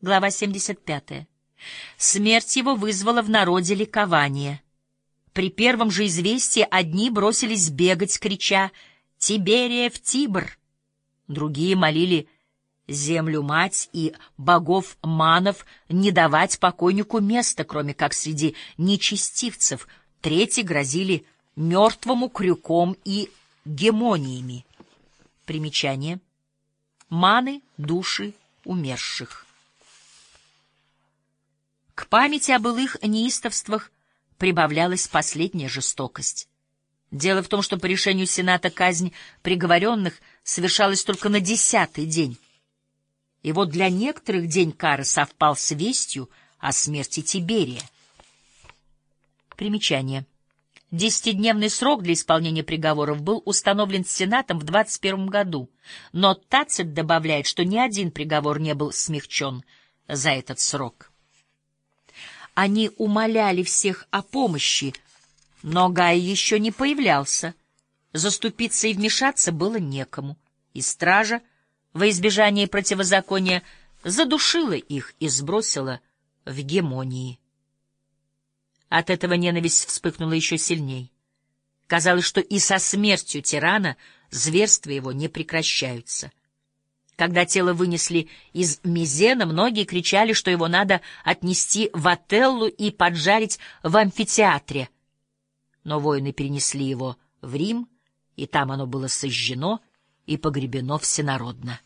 Глава 75. Смерть его вызвала в народе ликование. При первом же известии одни бросились бегать, крича «Тиберия в Тибр!» Другие молили землю-мать и богов-манов не давать покойнику места, кроме как среди нечестивцев. Третьи грозили мертвому крюком и гемониями. Примечание. Маны — души умерших. К памяти о былых неистовствах прибавлялась последняя жестокость. Дело в том, что по решению Сената казнь приговоренных совершалась только на десятый день. И вот для некоторых день кары совпал с вестью о смерти Тиберия. Примечание. Десятидневный срок для исполнения приговоров был установлен Сенатом в 21 году, но Тацит добавляет, что ни один приговор не был смягчен за этот срок. Они умоляли всех о помощи, но Гай еще не появлялся. Заступиться и вмешаться было некому, и стража, во избежание противозакония, задушила их и сбросила в гемонии. От этого ненависть вспыхнула еще сильней. Казалось, что и со смертью тирана зверства его не прекращаются. Когда тело вынесли из Мизена, многие кричали, что его надо отнести в Отеллу и поджарить в амфитеатре. Но воины перенесли его в Рим, и там оно было сожжено и погребено всенародно.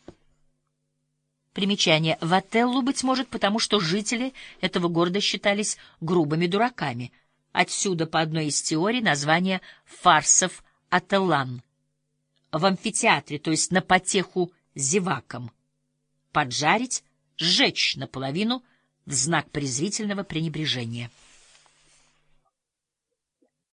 Примечание. В Отеллу, быть может, потому что жители этого города считались грубыми дураками. Отсюда, по одной из теорий, название фарсов Ателлан. В амфитеатре, то есть на потеху зевакам. Поджарить, сжечь наполовину в знак презрительного пренебрежения.